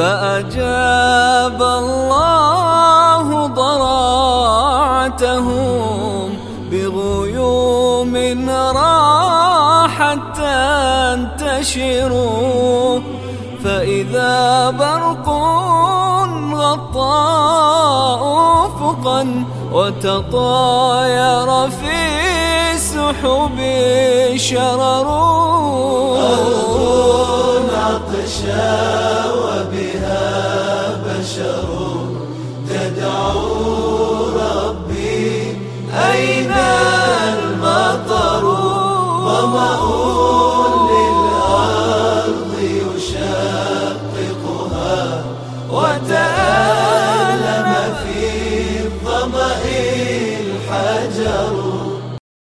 فأجاب الله ضراعتهم بغيوم راحت تنتشر فإذا برق غطى أفقا وتطاير في سحب شرر. أرض عطشان البشر تدعو ربي أين المطر ظمأ للأرض يشققها وتألم في الظمأ الحجر.